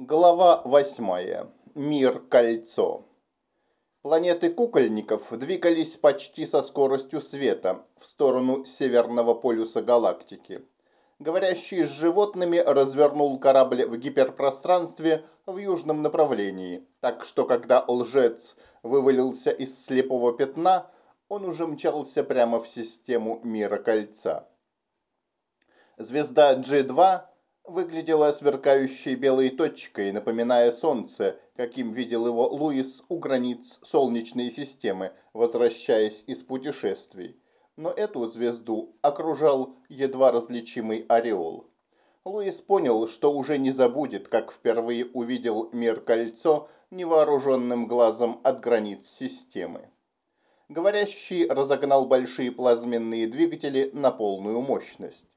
Глава 8. Мир кольцо. Планеты кукольников двигались почти со скоростью света в сторону северного полюса галактики. Говорящий с животными развернул корабль в гиперпространстве в южном направлении, так что когда лжец вывалился из слепого пятна, он уже мчался прямо в систему мира кольца. Звезда G2 выглядела сверкающей белой точкой, напоминая солнце, каким видел его Луис у границ Солнечной системы, возвращаясь из путешествий. Но эту звезду окружал едва различимый ореол. Луис понял, что уже не забудет, как впервые увидел мир-кольцо невооруженным глазом от границ системы. Говорящий разогнал большие плазменные двигатели на полную мощность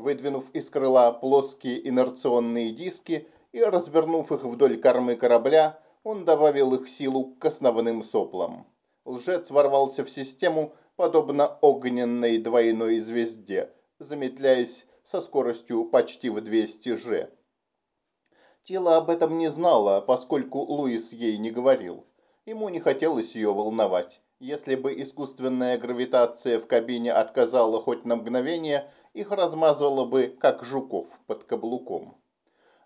выдвинув из крыла плоские инерционные диски и развернув их вдоль кормы корабля, он добавил их силу к основным соплам. Лжец ворвался в систему, подобно огненной двойной звезде, замедляясь со скоростью почти в 200 же. Тело об этом не знало, поскольку Луис ей не говорил. Ему не хотелось ее волновать. Если бы искусственная гравитация в кабине отказала хоть на мгновение, их размазывало бы, как жуков под каблуком.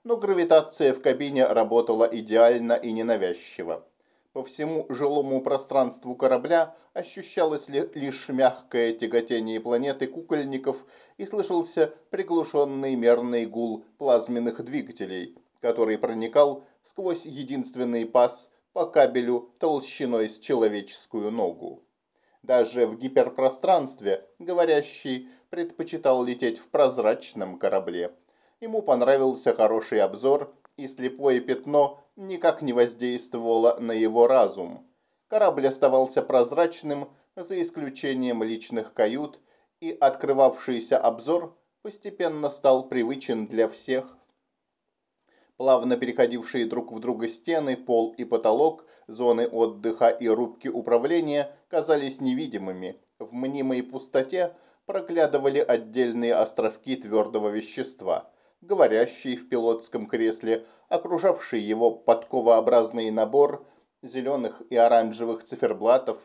Но гравитация в кабине работала идеально и ненавязчиво. По всему жилому пространству корабля ощущалось лишь мягкое тяготение планеты кукольников и слышался приглушенный мерный гул плазменных двигателей, который проникал сквозь единственный паз по кабелю толщиной с человеческую ногу. Даже в гиперпространстве говорящий предпочитал лететь в прозрачном корабле. Ему понравился хороший обзор, и слепое пятно никак не воздействовало на его разум. Корабль оставался прозрачным, за исключением личных кают, и открывавшийся обзор постепенно стал привычен для всех. Плавно переходившие друг в друга стены, пол и потолок, зоны отдыха и рубки управления казались невидимыми. В мнимой пустоте проглядывали отдельные островки твердого вещества, говорящий в пилотском кресле, окружавший его подковообразный набор зеленых и оранжевых циферблатов,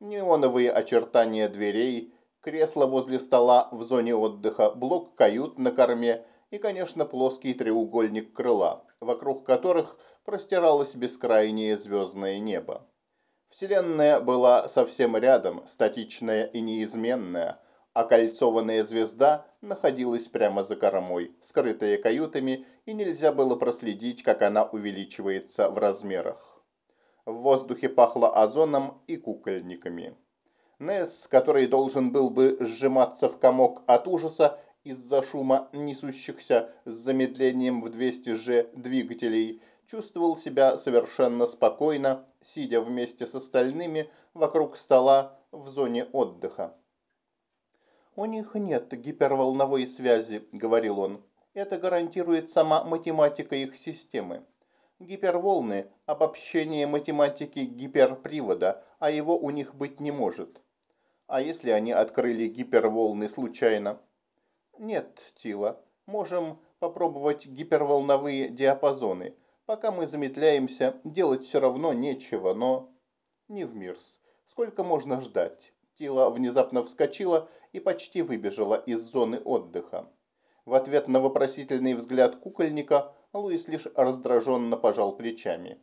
неоновые очертания дверей, кресло возле стола в зоне отдыха, блок кают на корме и, конечно, плоский треугольник крыла, вокруг которых простиралось бескрайнее звездное небо. Вселенная была совсем рядом, статичная и неизменная, Окольцованная звезда находилась прямо за кормой, скрытая каютами, и нельзя было проследить, как она увеличивается в размерах. В воздухе пахло озоном и кукольниками. Несс, который должен был бы сжиматься в комок от ужаса из-за шума несущихся с замедлением в 200 же двигателей, чувствовал себя совершенно спокойно, сидя вместе с остальными вокруг стола в зоне отдыха. «У них нет гиперволновой связи», — говорил он. «Это гарантирует сама математика их системы. Гиперволны – обобщение математики гиперпривода, а его у них быть не может. А если они открыли гиперволны случайно? Нет, Тила, можем попробовать гиперволновые диапазоны. Пока мы замедляемся, делать все равно нечего, но... Не в мирс. Сколько можно ждать? Тила внезапно вскочила и почти выбежала из зоны отдыха. В ответ на вопросительный взгляд кукольника Луис лишь раздраженно пожал плечами.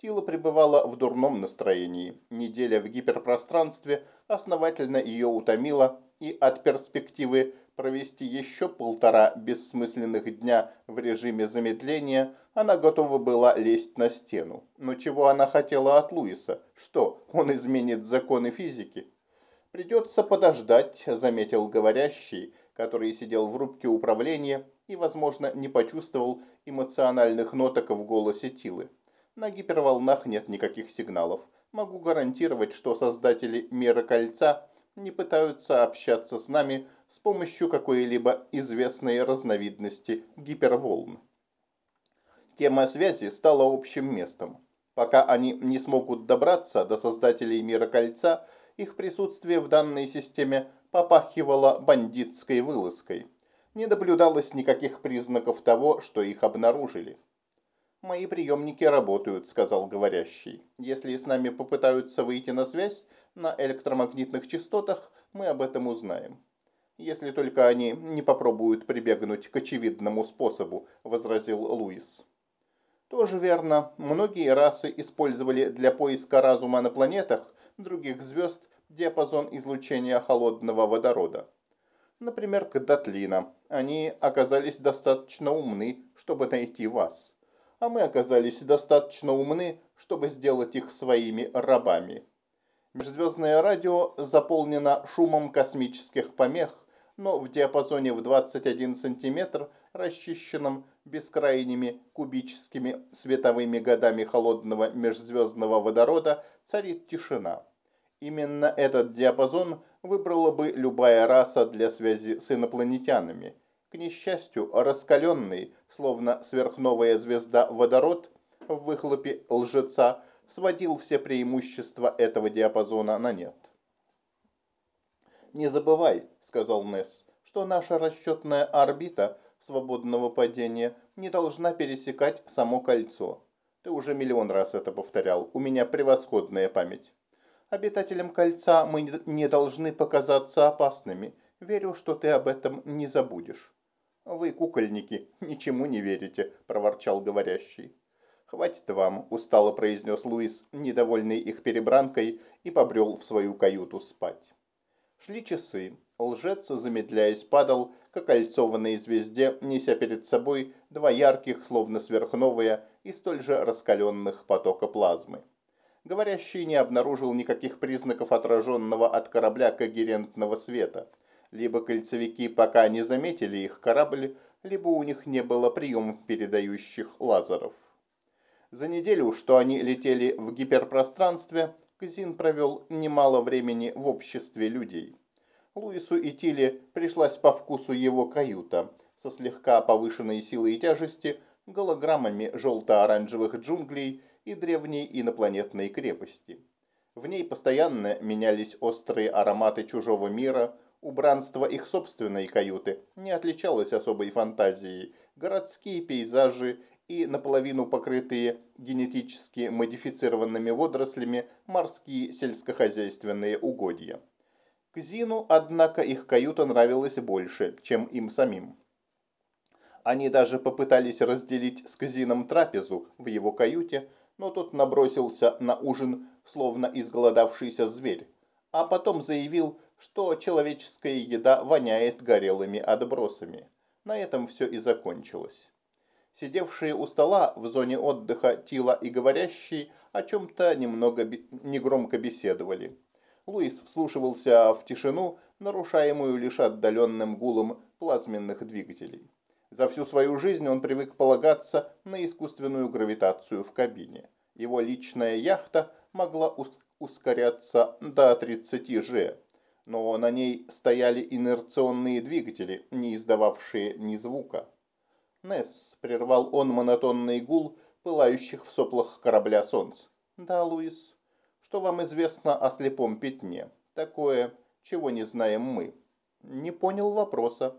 Тила пребывала в дурном настроении. Неделя в гиперпространстве основательно ее утомила, и от перспективы провести еще полтора бессмысленных дня в режиме замедления она готова была лезть на стену. Но чего она хотела от Луиса? Что, он изменит законы физики? «Придется подождать», – заметил говорящий, который сидел в рубке управления и, возможно, не почувствовал эмоциональных ноток в голосе Тилы. На гиперволнах нет никаких сигналов. Могу гарантировать, что создатели Мира Кольца не пытаются общаться с нами с помощью какой-либо известной разновидности гиперволн. Тема связи стала общим местом. Пока они не смогут добраться до создателей Мира Кольца – их присутствие в данной системе попахивало бандитской вылазкой. Не наблюдалось никаких признаков того, что их обнаружили. «Мои приемники работают», — сказал говорящий. «Если с нами попытаются выйти на связь на электромагнитных частотах, мы об этом узнаем». «Если только они не попробуют прибегнуть к очевидному способу», — возразил Луис. Тоже верно. Многие расы использовали для поиска разума на планетах других звезд диапазон излучения холодного водорода. Например, Кадатлина. Они оказались достаточно умны, чтобы найти вас. А мы оказались достаточно умны, чтобы сделать их своими рабами. Межзвездное радио заполнено шумом космических помех, но в диапазоне в 21 сантиметр, расчищенном бескрайними кубическими световыми годами холодного межзвездного водорода, царит тишина. Именно этот диапазон выбрала бы любая раса для связи с инопланетянами. К несчастью, раскаленный, словно сверхновая звезда водород в выхлопе лжеца сводил все преимущества этого диапазона на нет. «Не забывай», — сказал Несс, — «что наша расчетная орбита свободного падения не должна пересекать само кольцо. Ты уже миллион раз это повторял, у меня превосходная память». Обитателям кольца мы не должны показаться опасными. Верю, что ты об этом не забудешь». «Вы, кукольники, ничему не верите», – проворчал говорящий. «Хватит вам», – устало произнес Луис, недовольный их перебранкой, и побрел в свою каюту спать. Шли часы. Лжец, замедляясь, падал к окольцованной звезде, неся перед собой два ярких, словно сверхновые, и столь же раскаленных потока плазмы. Говорящий не обнаружил никаких признаков отраженного от корабля когерентного света. Либо кольцевики пока не заметили их корабль, либо у них не было прием передающих лазеров. За неделю, что они летели в гиперпространстве, Кзин провел немало времени в обществе людей. Луису и Тиле пришлась по вкусу его каюта, со слегка повышенной силой тяжести, голограммами желто-оранжевых джунглей и древней инопланетной крепости. В ней постоянно менялись острые ароматы чужого мира, убранство их собственной каюты не отличалось особой фантазией, городские пейзажи и наполовину покрытые генетически модифицированными водорослями морские сельскохозяйственные угодья. Кзину, однако, их каюта нравилась больше, чем им самим. Они даже попытались разделить с Кзином трапезу в его каюте, но тот набросился на ужин, словно изголодавшийся зверь, а потом заявил, что человеческая еда воняет горелыми отбросами. На этом все и закончилось. Сидевшие у стола в зоне отдыха Тила и говорящий о чем-то немного негромко беседовали. Луис вслушивался в тишину, нарушаемую лишь отдаленным гулом плазменных двигателей. За всю свою жизнь он привык полагаться на искусственную гравитацию в кабине. Его личная яхта могла ускоряться до 30 G, но на ней стояли инерционные двигатели, не издававшие ни звука. Несс прервал он монотонный гул пылающих в соплах корабля солнц. «Да, Луис, что вам известно о слепом пятне? Такое, чего не знаем мы». «Не понял вопроса»,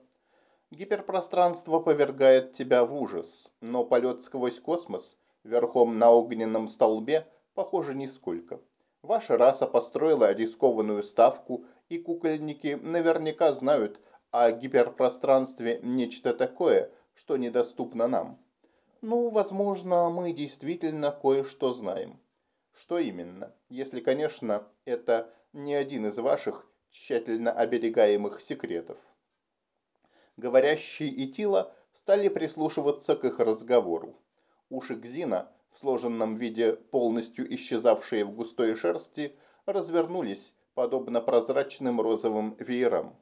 Гиперпространство повергает тебя в ужас, но полет сквозь космос верхом на огненном столбе похоже нисколько. Ваша раса построила рискованную ставку, и кукольники наверняка знают о гиперпространстве нечто такое, что недоступно нам. Ну, возможно, мы действительно кое-что знаем. Что именно? Если, конечно, это не один из ваших тщательно оберегаемых секретов говорящий и Тила стали прислушиваться к их разговору. Уши Гзина, в сложенном виде полностью исчезавшие в густой шерсти, развернулись, подобно прозрачным розовым веерам.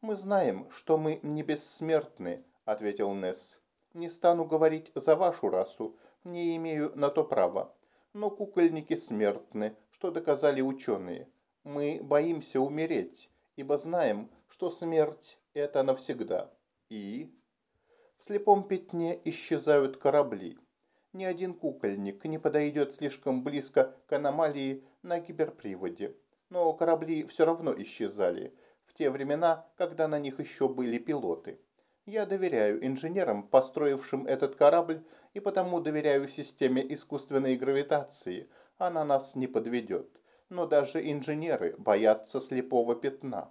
«Мы знаем, что мы не бессмертны», — ответил Несс. «Не стану говорить за вашу расу, не имею на то права. Но кукольники смертны, что доказали ученые. Мы боимся умереть, ибо знаем, что смерть – это навсегда. И в слепом пятне исчезают корабли. Ни один кукольник не подойдет слишком близко к аномалии на гиперприводе. Но корабли все равно исчезали в те времена, когда на них еще были пилоты. Я доверяю инженерам, построившим этот корабль, и потому доверяю системе искусственной гравитации. Она нас не подведет. Но даже инженеры боятся слепого пятна.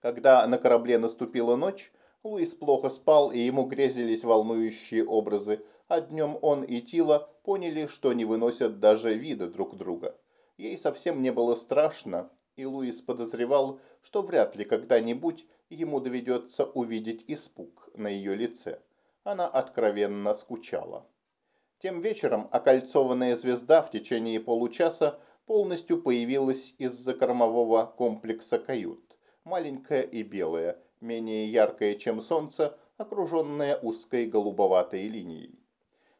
Когда на корабле наступила ночь, Луис плохо спал, и ему грезились волнующие образы, а днем он и Тила поняли, что не выносят даже вида друг друга. Ей совсем не было страшно, и Луис подозревал, что вряд ли когда-нибудь ему доведется увидеть испуг на ее лице. Она откровенно скучала. Тем вечером окольцованная звезда в течение получаса полностью появилась из-за кормового комплекса кают. Маленькая и белая, менее яркая, чем солнце, окруженная узкой голубоватой линией.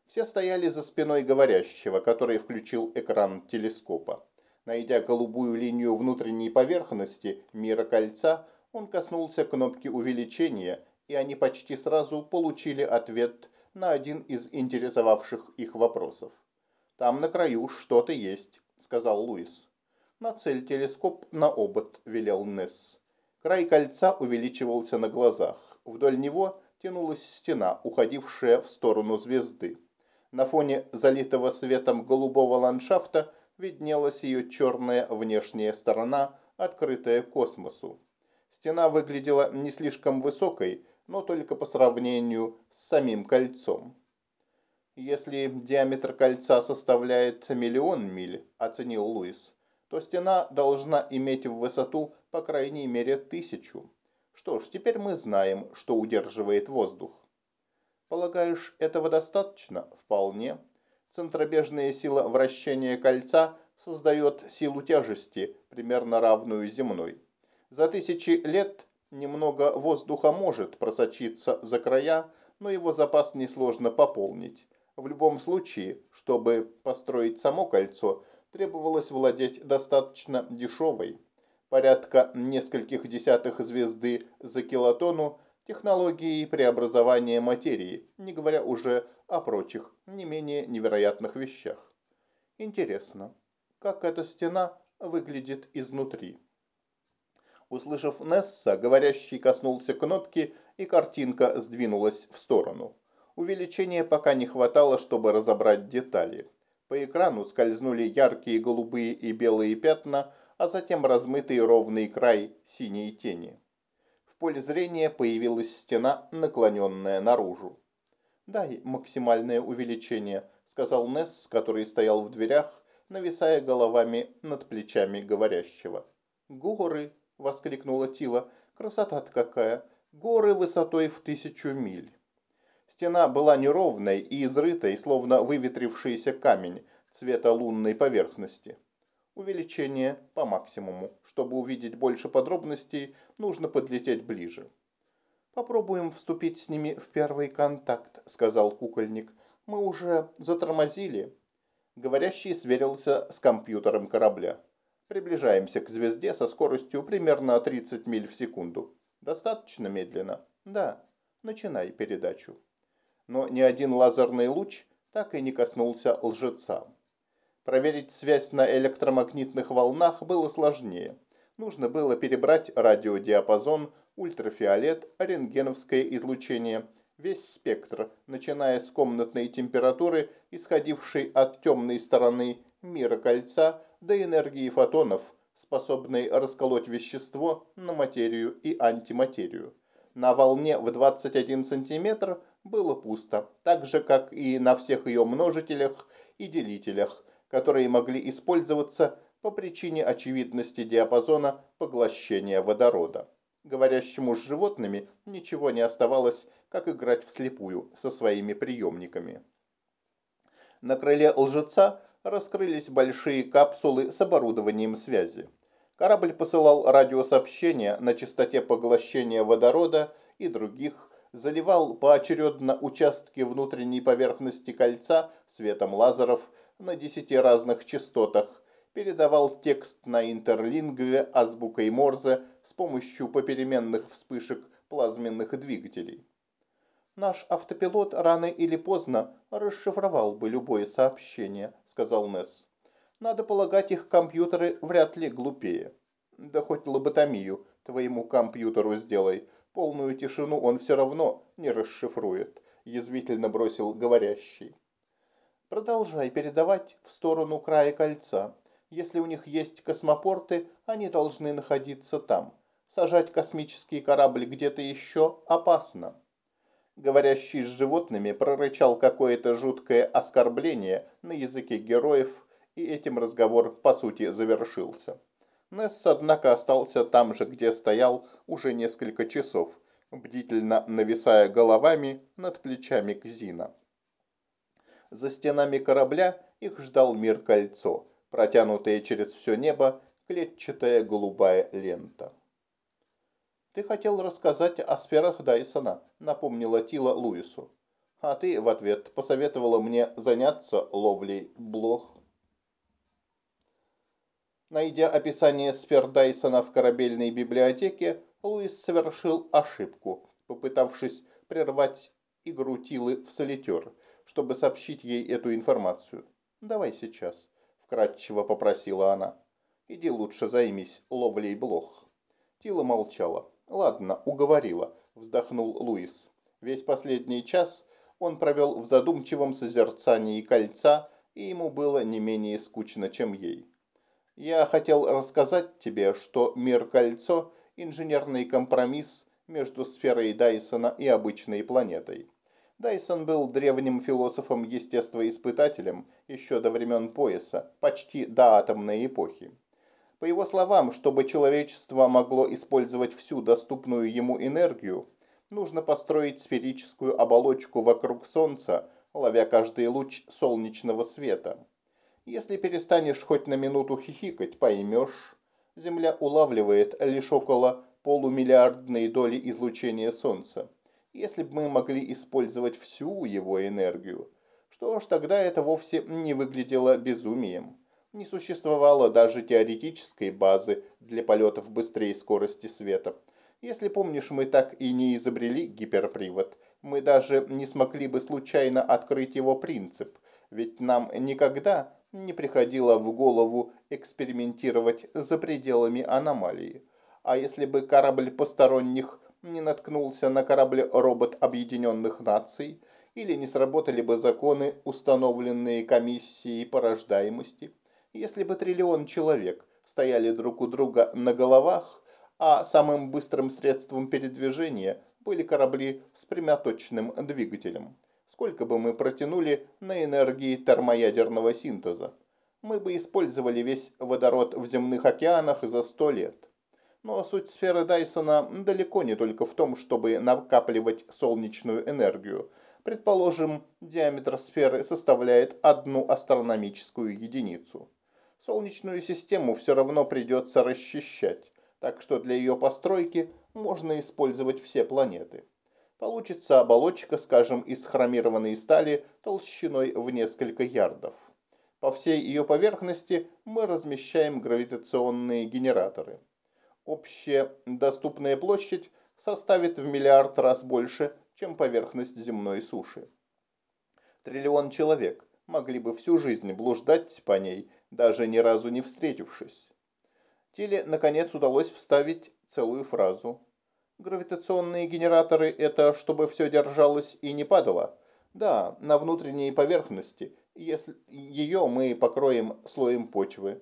Все стояли за спиной говорящего, который включил экран телескопа. Найдя голубую линию внутренней поверхности мира кольца, он коснулся кнопки увеличения, и они почти сразу получили ответ на один из интересовавших их вопросов. «Там на краю что-то есть», — сказал Луис. «Нацель телескоп на обод», — велел Несс. Край кольца увеличивался на глазах. Вдоль него тянулась стена, уходившая в сторону звезды. На фоне залитого светом голубого ландшафта виднелась ее черная внешняя сторона, открытая космосу. Стена выглядела не слишком высокой, но только по сравнению с самим кольцом. Если диаметр кольца составляет миллион миль, оценил Луис, то стена должна иметь в высоту по крайней мере тысячу. Что ж, теперь мы знаем, что удерживает воздух. Полагаешь, этого достаточно? Вполне. Центробежная сила вращения кольца создает силу тяжести, примерно равную земной. За тысячи лет немного воздуха может просочиться за края, но его запас несложно пополнить. В любом случае, чтобы построить само кольцо, требовалось владеть достаточно дешевой, порядка нескольких десятых звезды за килотону, технологией преобразования материи, не говоря уже о прочих, не менее невероятных вещах. Интересно, как эта стена выглядит изнутри? Услышав Несса, говорящий коснулся кнопки, и картинка сдвинулась в сторону. Увеличения пока не хватало, чтобы разобрать детали. По экрану скользнули яркие голубые и белые пятна, а затем размытый ровный край синей тени. В поле зрения появилась стена, наклоненная наружу. «Дай максимальное увеличение», — сказал Несс, который стоял в дверях, нависая головами над плечами говорящего. «Горы!» — воскликнула Тила. «Красота-то какая! Горы высотой в тысячу миль!» Стена была неровной и изрытой, словно выветрившийся камень цвета лунной поверхности. Увеличение по максимуму. Чтобы увидеть больше подробностей, нужно подлететь ближе. «Попробуем вступить с ними в первый контакт», — сказал кукольник. «Мы уже затормозили». Говорящий сверился с компьютером корабля. Приближаемся к звезде со скоростью примерно 30 миль в секунду. Достаточно медленно? Да. Начинай передачу но ни один лазерный луч так и не коснулся лжеца. Проверить связь на электромагнитных волнах было сложнее. Нужно было перебрать радиодиапазон, ультрафиолет, рентгеновское излучение, весь спектр, начиная с комнатной температуры, исходившей от темной стороны мира кольца, до энергии фотонов, способной расколоть вещество на материю и антиматерию. На волне в 21 сантиметр было пусто, так же, как и на всех ее множителях и делителях, которые могли использоваться по причине очевидности диапазона поглощения водорода. Говорящему с животными ничего не оставалось, как играть вслепую со своими приемниками. На крыле лжеца раскрылись большие капсулы с оборудованием связи. Корабль посылал радиосообщения на частоте поглощения водорода и других заливал поочередно участки внутренней поверхности кольца светом лазеров на десяти разных частотах, передавал текст на интерлингве азбукой Морзе с помощью попеременных вспышек плазменных двигателей. «Наш автопилот рано или поздно расшифровал бы любое сообщение», — сказал Несс. «Надо полагать, их компьютеры вряд ли глупее. Да хоть лоботомию твоему компьютеру сделай, Полную тишину он все равно не расшифрует, язвительно бросил говорящий. Продолжай передавать в сторону края кольца. Если у них есть космопорты, они должны находиться там. Сажать космический корабль где-то еще опасно. Говорящий с животными прорычал какое-то жуткое оскорбление на языке героев, и этим разговор по сути завершился. Несс, однако, остался там же, где стоял уже несколько часов, бдительно нависая головами над плечами Кзина. За стенами корабля их ждал мир кольцо, протянутая через все небо клетчатая голубая лента. «Ты хотел рассказать о сферах Дайсона», — напомнила Тила Луису. «А ты в ответ посоветовала мне заняться ловлей блох». Найдя описание сфер Дайсона в корабельной библиотеке, Луис совершил ошибку, попытавшись прервать игру Тилы в солитер, чтобы сообщить ей эту информацию. «Давай сейчас», — вкратчиво попросила она. «Иди лучше займись ловлей блох». Тила молчала. «Ладно, уговорила», — вздохнул Луис. Весь последний час он провел в задумчивом созерцании кольца, и ему было не менее скучно, чем ей. Я хотел рассказать тебе, что мир-кольцо – инженерный компромисс между сферой Дайсона и обычной планетой. Дайсон был древним философом-естествоиспытателем еще до времен пояса, почти до атомной эпохи. По его словам, чтобы человечество могло использовать всю доступную ему энергию, нужно построить сферическую оболочку вокруг Солнца, ловя каждый луч солнечного света. Если перестанешь хоть на минуту хихикать, поймешь. Земля улавливает лишь около полумиллиардной доли излучения Солнца. Если бы мы могли использовать всю его энергию, что ж, тогда это вовсе не выглядело безумием. Не существовало даже теоретической базы для полетов быстрее скорости света. Если помнишь, мы так и не изобрели гиперпривод. Мы даже не смогли бы случайно открыть его принцип. Ведь нам никогда не приходило в голову экспериментировать за пределами аномалии. А если бы корабль посторонних не наткнулся на корабль-робот Объединенных Наций, или не сработали бы законы, установленные комиссией порождаемости, если бы триллион человек стояли друг у друга на головах, а самым быстрым средством передвижения были корабли с прямоточным двигателем сколько бы мы протянули на энергии термоядерного синтеза. Мы бы использовали весь водород в земных океанах за сто лет. Но суть сферы Дайсона далеко не только в том, чтобы накапливать солнечную энергию. Предположим, диаметр сферы составляет одну астрономическую единицу. Солнечную систему все равно придется расчищать, так что для ее постройки можно использовать все планеты. Получится оболочка, скажем, из хромированной стали толщиной в несколько ярдов. По всей ее поверхности мы размещаем гравитационные генераторы. Общая доступная площадь составит в миллиард раз больше, чем поверхность земной суши. Триллион человек могли бы всю жизнь блуждать по ней, даже ни разу не встретившись. Теле, наконец, удалось вставить целую фразу Гравитационные генераторы – это чтобы все держалось и не падало. Да, на внутренней поверхности, если ее мы покроем слоем почвы.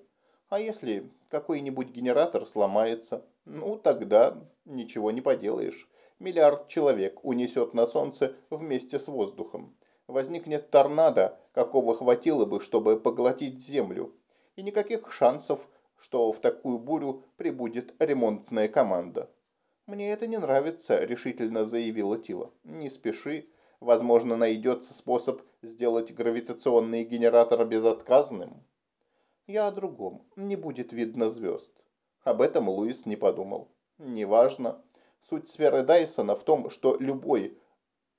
А если какой-нибудь генератор сломается, ну тогда ничего не поделаешь. Миллиард человек унесет на Солнце вместе с воздухом. Возникнет торнадо, какого хватило бы, чтобы поглотить Землю. И никаких шансов, что в такую бурю прибудет ремонтная команда. «Мне это не нравится», – решительно заявила Тила. «Не спеши. Возможно, найдется способ сделать гравитационный генератор безотказным». «Я о другом. Не будет видно звезд». Об этом Луис не подумал. «Неважно. Суть сферы Дайсона в том, что любой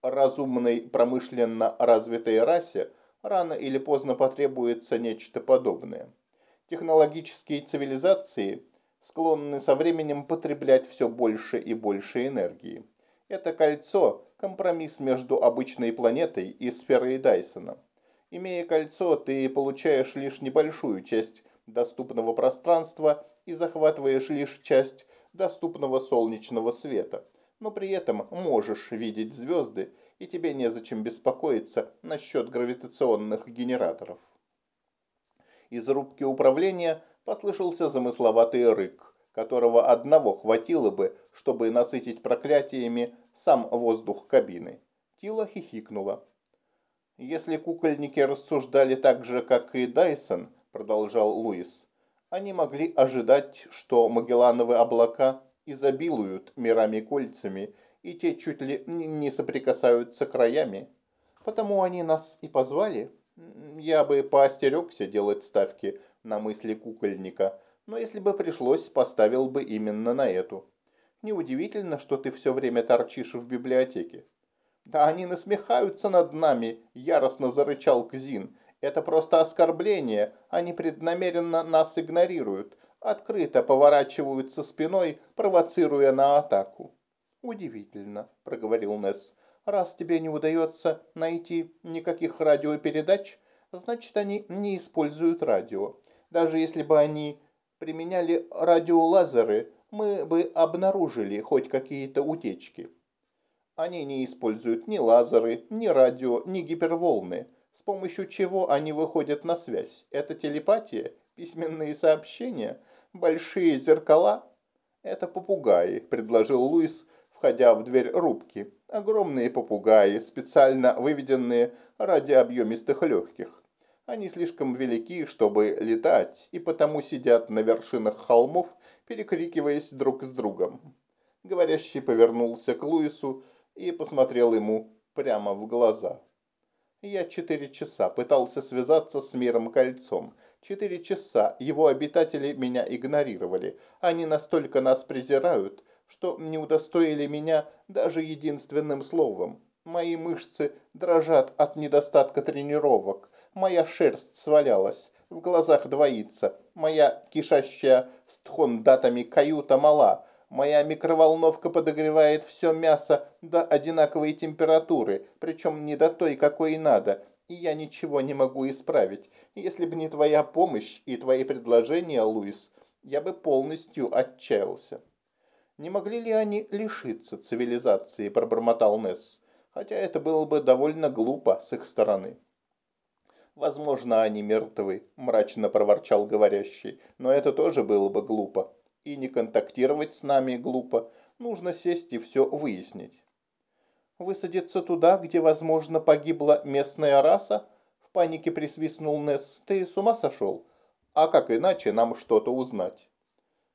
разумной промышленно развитой расе рано или поздно потребуется нечто подобное. Технологические цивилизации – склонны со временем потреблять все больше и больше энергии. Это кольцо – компромисс между обычной планетой и сферой Дайсона. Имея кольцо, ты получаешь лишь небольшую часть доступного пространства и захватываешь лишь часть доступного солнечного света. Но при этом можешь видеть звезды, и тебе незачем беспокоиться насчет гравитационных генераторов. Из рубки управления послышался замысловатый рык, которого одного хватило бы, чтобы насытить проклятиями сам воздух кабины. Тила хихикнула. «Если кукольники рассуждали так же, как и Дайсон», — продолжал Луис, «они могли ожидать, что Магеллановы облака изобилуют мирами-кольцами, и те чуть ли не соприкасаются краями. Потому они нас и позвали. Я бы поостерегся делать ставки на мысли кукольника, но если бы пришлось, поставил бы именно на эту. Неудивительно, что ты все время торчишь в библиотеке. Да они насмехаются над нами, яростно зарычал Кзин. Это просто оскорбление, они преднамеренно нас игнорируют, открыто поворачиваются спиной, провоцируя на атаку. «Удивительно», — проговорил Несс. «Раз тебе не удается найти никаких радиопередач, значит, они не используют радио. Даже если бы они применяли радиолазеры, мы бы обнаружили хоть какие-то утечки. Они не используют ни лазеры, ни радио, ни гиперволны. С помощью чего они выходят на связь? Это телепатия? Письменные сообщения? Большие зеркала? Это попугаи, предложил Луис, входя в дверь рубки. Огромные попугаи, специально выведенные ради объемистых легких. Они слишком велики, чтобы летать, и потому сидят на вершинах холмов, перекрикиваясь друг с другом. Говорящий повернулся к Луису и посмотрел ему прямо в глаза. Я четыре часа пытался связаться с миром кольцом. Четыре часа его обитатели меня игнорировали. Они настолько нас презирают, что не удостоили меня даже единственным словом. Мои мышцы дрожат от недостатка тренировок. Моя шерсть свалялась, в глазах двоится. Моя кишащая с тхондатами каюта мала. Моя микроволновка подогревает все мясо до одинаковой температуры, причем не до той, какой надо. И я ничего не могу исправить. Если бы не твоя помощь и твои предложения, Луис, я бы полностью отчаялся. Не могли ли они лишиться цивилизации, пробормотал Несс, хотя это было бы довольно глупо с их стороны. «Возможно, они мертвы», – мрачно проворчал говорящий, – «но это тоже было бы глупо. И не контактировать с нами глупо. Нужно сесть и все выяснить». «Высадиться туда, где, возможно, погибла местная раса?» – в панике присвистнул Несс. «Ты с ума сошел? А как иначе нам что-то узнать?»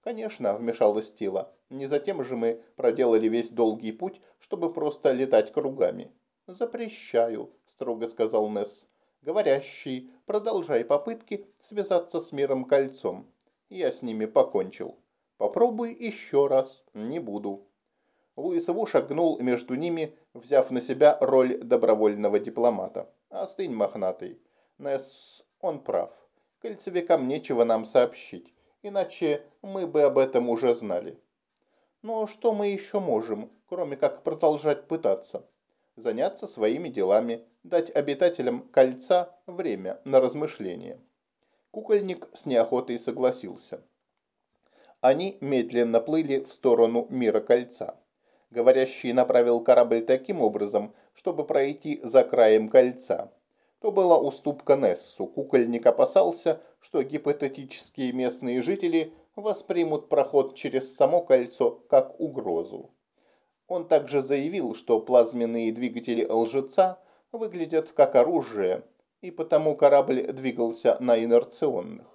«Конечно», – вмешалась Тила. «Не затем же мы проделали весь долгий путь, чтобы просто летать кругами». «Запрещаю», – строго сказал Несс. «Говорящий, продолжай попытки связаться с миром кольцом. Я с ними покончил. Попробуй еще раз. Не буду». Луис Ву шагнул между ними, взяв на себя роль добровольного дипломата. «Остынь, мохнатый. Несс, он прав. Кольцевикам нечего нам сообщить иначе мы бы об этом уже знали. Но что мы еще можем, кроме как продолжать пытаться? Заняться своими делами, дать обитателям кольца время на размышление. Кукольник с неохотой согласился. Они медленно плыли в сторону мира кольца. Говорящий направил корабль таким образом, чтобы пройти за краем кольца – то была уступка Нессу. Кукольник опасался, что гипотетические местные жители воспримут проход через само кольцо как угрозу. Он также заявил, что плазменные двигатели лжеца выглядят как оружие, и потому корабль двигался на инерционных.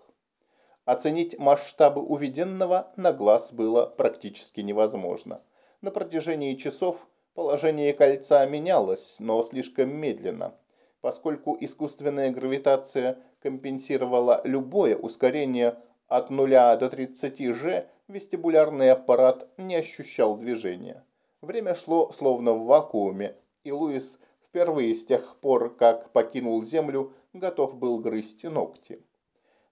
Оценить масштабы увиденного на глаз было практически невозможно. На протяжении часов положение кольца менялось, но слишком медленно – поскольку искусственная гравитация компенсировала любое ускорение от 0 до 30 g, вестибулярный аппарат не ощущал движения. Время шло словно в вакууме, и Луис впервые с тех пор, как покинул Землю, готов был грызть ногти.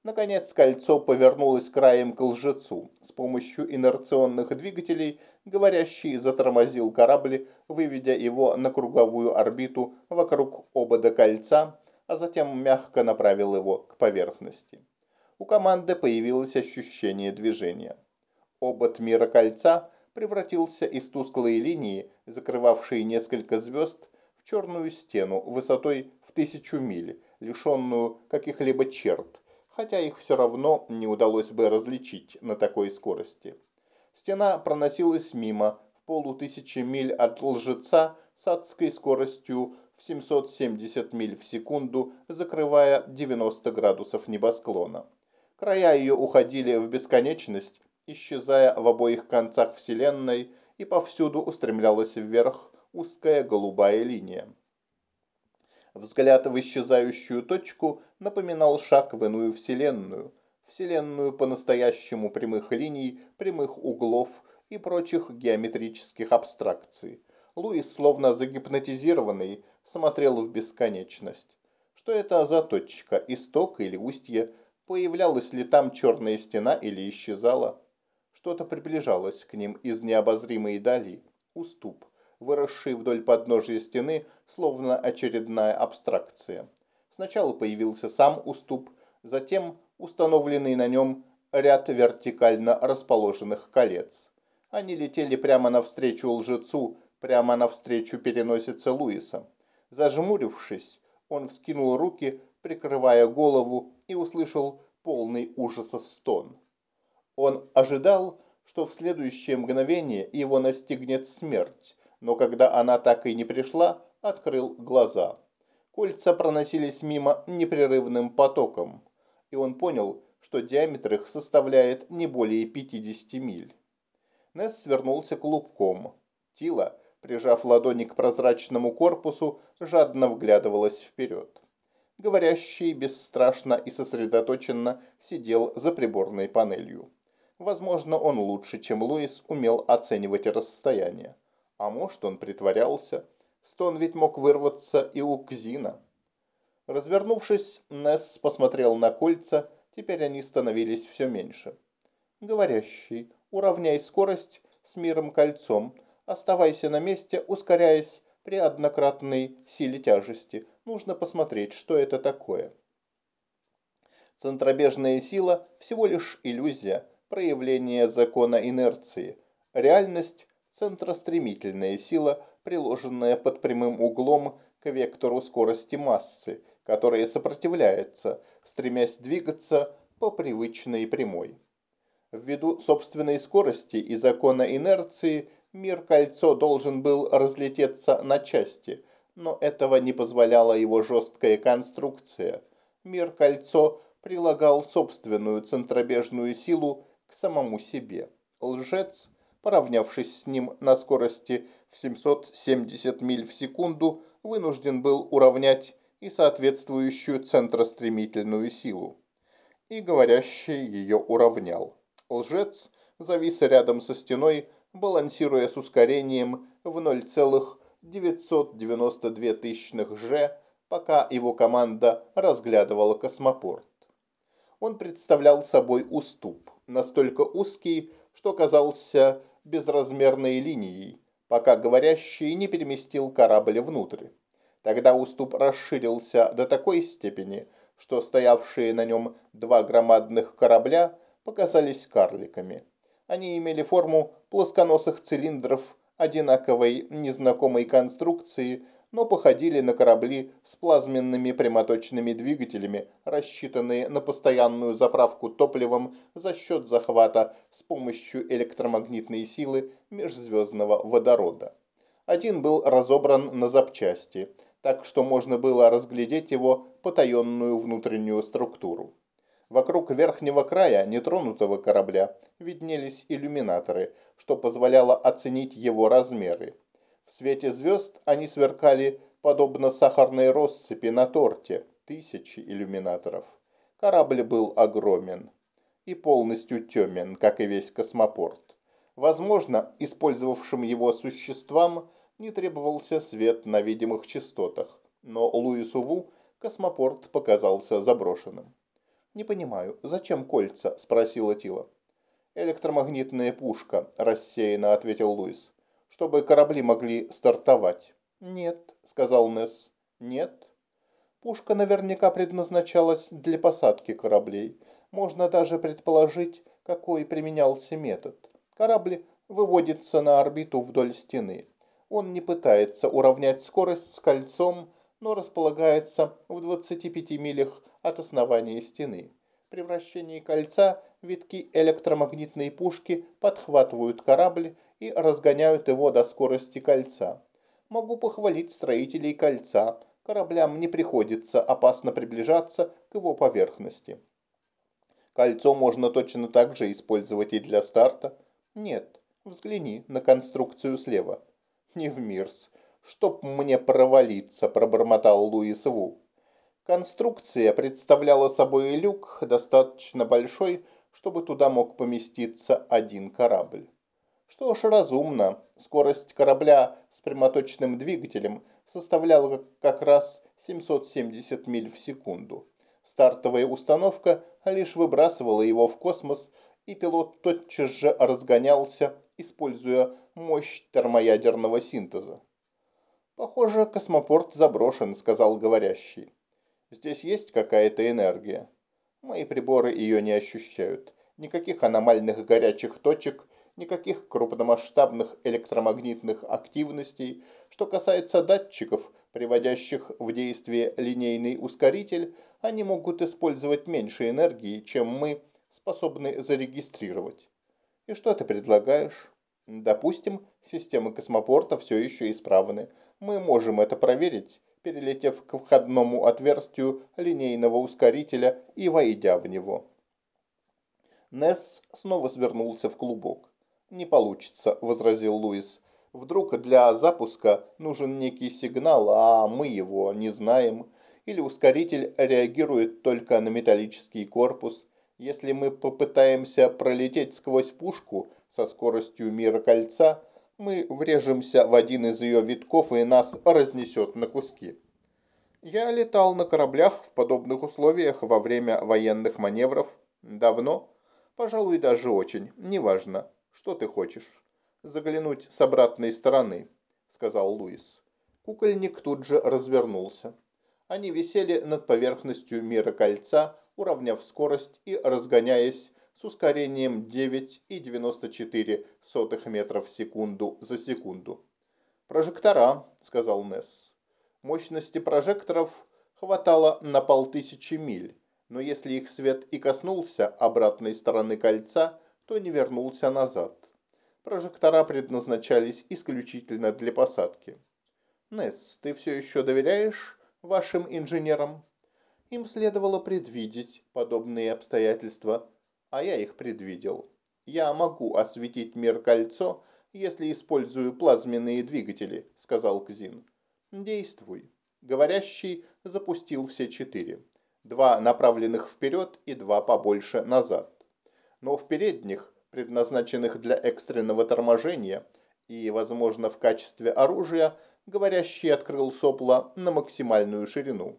Наконец кольцо повернулось краем к лжецу. С помощью инерционных двигателей говорящий затормозил корабль, выведя его на круговую орбиту вокруг обода кольца, а затем мягко направил его к поверхности. У команды появилось ощущение движения. Обод мира кольца превратился из тусклой линии, закрывавшей несколько звезд, в черную стену высотой в тысячу миль, лишенную каких-либо черт, хотя их все равно не удалось бы различить на такой скорости. Стена проносилась мимо, в полутысячи миль от лжеца с адской скоростью в 770 миль в секунду, закрывая 90 градусов небосклона. Края ее уходили в бесконечность, исчезая в обоих концах Вселенной, и повсюду устремлялась вверх узкая голубая линия. Взгляд в исчезающую точку напоминал шаг в иную Вселенную, Вселенную по-настоящему прямых линий, прямых углов и прочих геометрических абстракций. Луис, словно загипнотизированный, смотрел в бесконечность. Что это за точка, исток или устье? Появлялась ли там черная стена или исчезала? Что-то приближалось к ним из необозримой дали. Уступ, выросший вдоль подножия стены, словно очередная абстракция. Сначала появился сам уступ, затем установленный на нем ряд вертикально расположенных колец. Они летели прямо навстречу лжецу, прямо навстречу переносице Луиса. Зажмурившись, он вскинул руки, прикрывая голову, и услышал полный ужаса стон. Он ожидал, что в следующее мгновение его настигнет смерть, но когда она так и не пришла, открыл глаза. Кольца проносились мимо непрерывным потоком, и он понял, что диаметр их составляет не более 50 миль. Несс свернулся клубком. Тила, прижав ладони к прозрачному корпусу, жадно вглядывалась вперед. Говорящий бесстрашно и сосредоточенно сидел за приборной панелью. Возможно, он лучше, чем Луис, умел оценивать расстояние. А может, он притворялся. Стон ведь мог вырваться и у Кзина. Развернувшись, Несс посмотрел на кольца, теперь они становились все меньше. Говорящий, уравняй скорость с миром кольцом, оставайся на месте, ускоряясь при однократной силе тяжести. Нужно посмотреть, что это такое. Центробежная сила всего лишь иллюзия – проявление закона инерции. Реальность – центростремительная сила, приложенная под прямым углом к вектору скорости массы, которая сопротивляется, стремясь двигаться по привычной прямой. Ввиду собственной скорости и закона инерции мир-кольцо должен был разлететься на части, но этого не позволяла его жесткая конструкция. Мир-кольцо прилагал собственную центробежную силу к самому себе. Лжец, поравнявшись с ним на скорости в 770 миль в секунду, вынужден был уравнять и соответствующую центростремительную силу. И говорящий ее уравнял. Лжец завис рядом со стеной, балансируя с ускорением в 0,992 тысячных ж, пока его команда разглядывала космопорт. Он представлял собой уступ настолько узкий, что казался безразмерной линией, пока говорящий не переместил корабль внутрь. Тогда уступ расширился до такой степени, что стоявшие на нем два громадных корабля показались карликами. Они имели форму плосконосых цилиндров одинаковой незнакомой конструкции но походили на корабли с плазменными прямоточными двигателями, рассчитанные на постоянную заправку топливом за счет захвата с помощью электромагнитной силы межзвездного водорода. Один был разобран на запчасти, так что можно было разглядеть его потаенную внутреннюю структуру. Вокруг верхнего края нетронутого корабля виднелись иллюминаторы, что позволяло оценить его размеры. В свете звезд они сверкали подобно сахарной россыпи на торте, тысячи иллюминаторов. Корабль был огромен и полностью темен, как и весь космопорт. Возможно, использовавшим его существам не требовался свет на видимых частотах, но Луису Ву космопорт показался заброшенным. «Не понимаю, зачем кольца?» – спросила Тила. «Электромагнитная пушка», – рассеянно ответил Луис чтобы корабли могли стартовать. «Нет», — сказал Несс. «Нет». Пушка наверняка предназначалась для посадки кораблей. Можно даже предположить, какой применялся метод. Корабли выводится на орбиту вдоль стены. Он не пытается уравнять скорость с кольцом, но располагается в 25 милях от основания стены. При вращении кольца витки электромагнитной пушки подхватывают корабль и разгоняют его до скорости кольца. Могу похвалить строителей кольца. Кораблям не приходится опасно приближаться к его поверхности. Кольцо можно точно так же использовать и для старта. Нет, взгляни на конструкцию слева. Не в мирс. Чтоб мне провалиться, пробормотал Луис Ву. Конструкция представляла собой люк, достаточно большой, чтобы туда мог поместиться один корабль. Что ж, разумно. Скорость корабля с прямоточным двигателем составляла как раз 770 миль в секунду. Стартовая установка лишь выбрасывала его в космос, и пилот тотчас же разгонялся, используя мощь термоядерного синтеза. «Похоже, космопорт заброшен», — сказал говорящий. «Здесь есть какая-то энергия. Мои приборы ее не ощущают. Никаких аномальных горячих точек никаких крупномасштабных электромагнитных активностей. Что касается датчиков, приводящих в действие линейный ускоритель, они могут использовать меньше энергии, чем мы способны зарегистрировать. И что ты предлагаешь? Допустим, системы космопорта все еще исправны. Мы можем это проверить, перелетев к входному отверстию линейного ускорителя и войдя в него. Несс снова свернулся в клубок. «Не получится», – возразил Луис. «Вдруг для запуска нужен некий сигнал, а мы его не знаем. Или ускоритель реагирует только на металлический корпус. Если мы попытаемся пролететь сквозь пушку со скоростью мира кольца, мы врежемся в один из ее витков и нас разнесет на куски». Я летал на кораблях в подобных условиях во время военных маневров. Давно? Пожалуй, даже очень. Неважно. «Что ты хочешь?» «Заглянуть с обратной стороны», — сказал Луис. Кукольник тут же развернулся. Они висели над поверхностью мира кольца, уравняв скорость и разгоняясь с ускорением 9,94 метров в секунду за секунду. «Прожектора», — сказал Несс. Мощности прожекторов хватало на полтысячи миль, но если их свет и коснулся обратной стороны кольца, то не вернулся назад. Прожектора предназначались исключительно для посадки. «Несс, ты все еще доверяешь вашим инженерам?» Им следовало предвидеть подобные обстоятельства, а я их предвидел. Я могу осветить мир кольцо, если использую плазменные двигатели, сказал Кзин. Действуй. Говорящий запустил все четыре. Два направленных вперед и два побольше назад но в передних, предназначенных для экстренного торможения и, возможно, в качестве оружия, говорящий открыл сопла на максимальную ширину.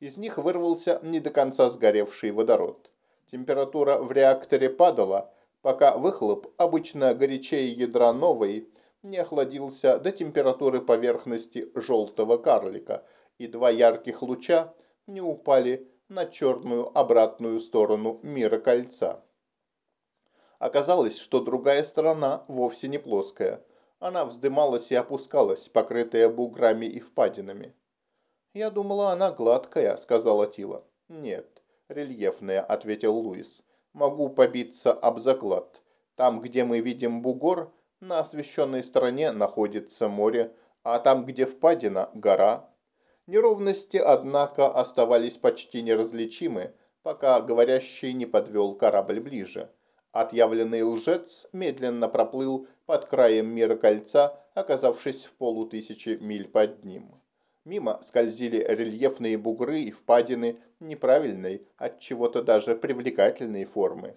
Из них вырвался не до конца сгоревший водород. Температура в реакторе падала, пока выхлоп, обычно горячее ядра новой, не охладился до температуры поверхности желтого карлика, и два ярких луча не упали на черную обратную сторону мира кольца. Оказалось, что другая сторона вовсе не плоская. Она вздымалась и опускалась, покрытая буграми и впадинами. «Я думала, она гладкая», — сказала Тила. «Нет, рельефная», — ответил Луис. «Могу побиться об заклад. Там, где мы видим бугор, на освещенной стороне находится море, а там, где впадина, гора». Неровности, однако, оставались почти неразличимы, пока говорящий не подвел корабль ближе. Отъявленный лжец медленно проплыл под краем мира кольца, оказавшись в полутысячи миль под ним. Мимо скользили рельефные бугры и впадины неправильной, от чего-то даже привлекательной формы.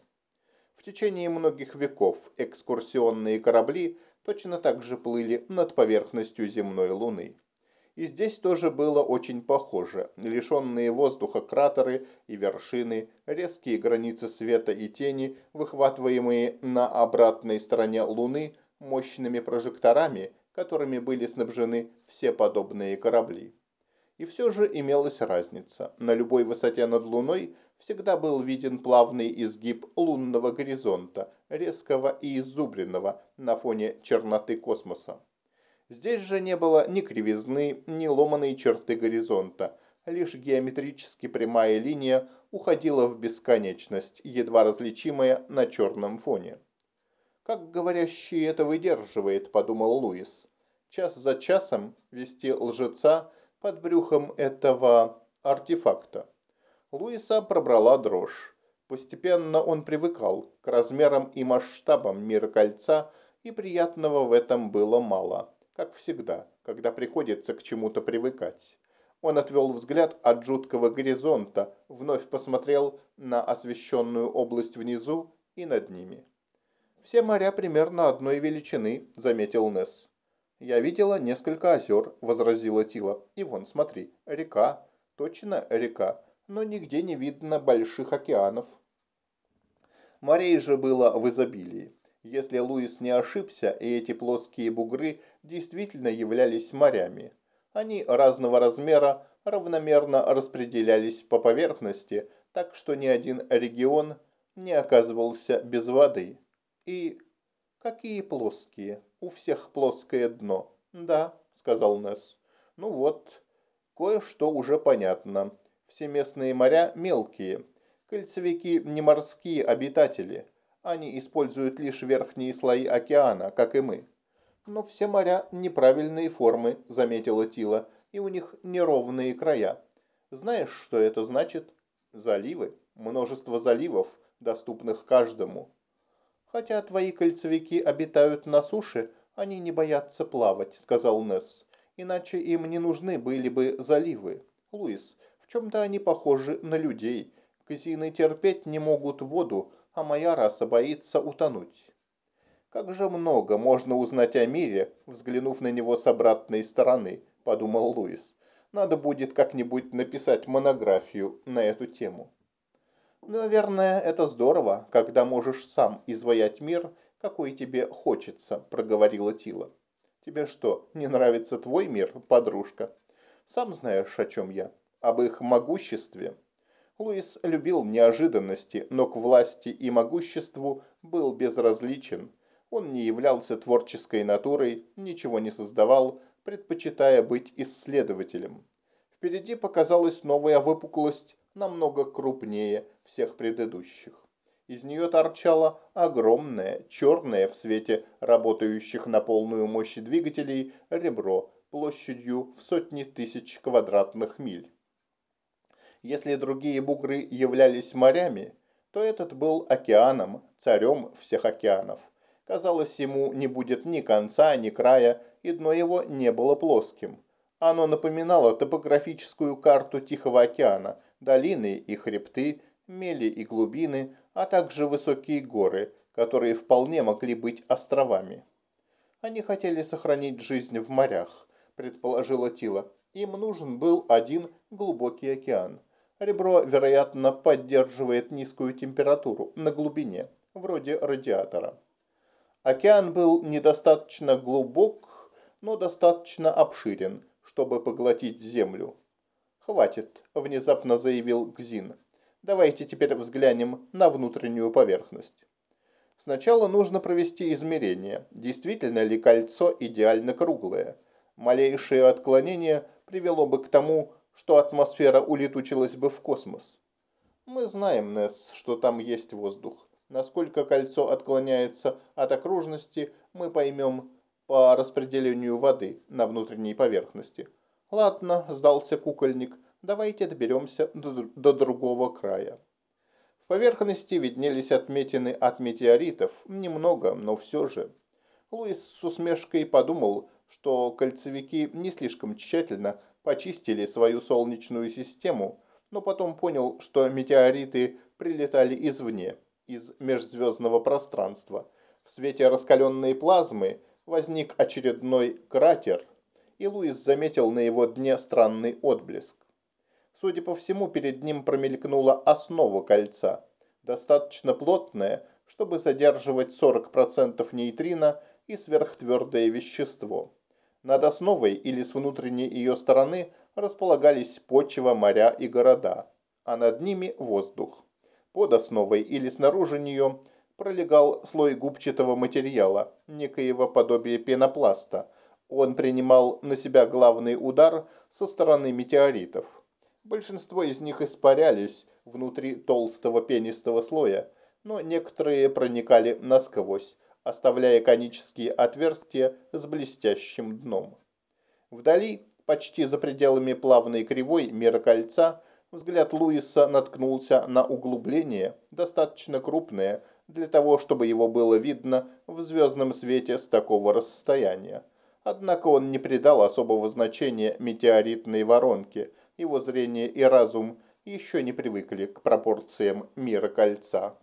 В течение многих веков экскурсионные корабли точно так же плыли над поверхностью земной луны. И здесь тоже было очень похоже. Лишенные воздуха кратеры и вершины, резкие границы света и тени, выхватываемые на обратной стороне Луны мощными прожекторами, которыми были снабжены все подобные корабли. И все же имелась разница. На любой высоте над Луной всегда был виден плавный изгиб лунного горизонта, резкого и изубренного на фоне черноты космоса. Здесь же не было ни кривизны, ни ломаной черты горизонта, лишь геометрически прямая линия уходила в бесконечность, едва различимая на черном фоне. «Как говорящий это выдерживает», — подумал Луис. «Час за часом вести лжеца под брюхом этого артефакта». Луиса пробрала дрожь. Постепенно он привыкал к размерам и масштабам мира кольца, и приятного в этом было мало, как всегда, когда приходится к чему-то привыкать. Он отвел взгляд от жуткого горизонта, вновь посмотрел на освещенную область внизу и над ними. «Все моря примерно одной величины», — заметил Несс. «Я видела несколько озер», — возразила Тила. «И вон, смотри, река, точно река, но нигде не видно больших океанов». Морей же было в изобилии. Если Луис не ошибся, и эти плоские бугры действительно являлись морями. Они разного размера равномерно распределялись по поверхности, так что ни один регион не оказывался без воды. И какие плоские? У всех плоское дно. Да, сказал Несс. Ну вот, кое-что уже понятно. Все местные моря мелкие. Кольцевики не морские обитатели. Они используют лишь верхние слои океана, как и мы. Но все моря неправильные формы, заметила Тила, и у них неровные края. Знаешь, что это значит? Заливы. Множество заливов, доступных каждому. Хотя твои кольцевики обитают на суше, они не боятся плавать, сказал Несс. Иначе им не нужны были бы заливы. Луис, чем-то они похожи на людей. Казины терпеть не могут воду, а моя раса боится утонуть. Как же много можно узнать о мире, взглянув на него с обратной стороны, подумал Луис. Надо будет как-нибудь написать монографию на эту тему. Наверное, это здорово, когда можешь сам изваять мир, какой тебе хочется, проговорила Тила. Тебе что, не нравится твой мир, подружка? Сам знаешь, о чем я об их могуществе. Луис любил неожиданности, но к власти и могуществу был безразличен. Он не являлся творческой натурой, ничего не создавал, предпочитая быть исследователем. Впереди показалась новая выпуклость, намного крупнее всех предыдущих. Из нее торчало огромное, черное в свете работающих на полную мощь двигателей ребро площадью в сотни тысяч квадратных миль. Если другие бугры являлись морями, то этот был океаном, царем всех океанов. Казалось, ему не будет ни конца, ни края, и дно его не было плоским. Оно напоминало топографическую карту Тихого океана, долины и хребты, мели и глубины, а также высокие горы, которые вполне могли быть островами. Они хотели сохранить жизнь в морях, предположила Тила. Им нужен был один глубокий океан. Ребро, вероятно, поддерживает низкую температуру на глубине, вроде радиатора. Океан был недостаточно глубок, но достаточно обширен, чтобы поглотить Землю. «Хватит», – внезапно заявил Гзин. «Давайте теперь взглянем на внутреннюю поверхность». Сначала нужно провести измерение, действительно ли кольцо идеально круглое. Малейшее отклонение привело бы к тому, что атмосфера улетучилась бы в космос. Мы знаем, Несс, что там есть воздух. Насколько кольцо отклоняется от окружности, мы поймем по распределению воды на внутренней поверхности. Ладно, сдался кукольник, давайте доберемся до, до другого края. В поверхности виднелись отметины от метеоритов, немного, но все же. Луис с усмешкой подумал, что кольцевики не слишком тщательно почистили свою солнечную систему, но потом понял, что метеориты прилетали извне, из межзвездного пространства. В свете раскаленной плазмы возник очередной кратер, и Луис заметил на его дне странный отблеск. Судя по всему, перед ним промелькнула основа кольца, достаточно плотная, чтобы задерживать 40% нейтрино и сверхтвердое вещество. Над основой или с внутренней ее стороны располагались почва, моря и города, а над ними воздух. Под основой или снаружи нее пролегал слой губчатого материала, некоего подобия пенопласта. Он принимал на себя главный удар со стороны метеоритов. Большинство из них испарялись внутри толстого пенистого слоя, но некоторые проникали насквозь, оставляя конические отверстия с блестящим дном. Вдали, почти за пределами плавной кривой мира кольца, взгляд Луиса наткнулся на углубление, достаточно крупное, для того, чтобы его было видно в звездном свете с такого расстояния. Однако он не придал особого значения метеоритной воронке, его зрение и разум еще не привыкли к пропорциям мира кольца.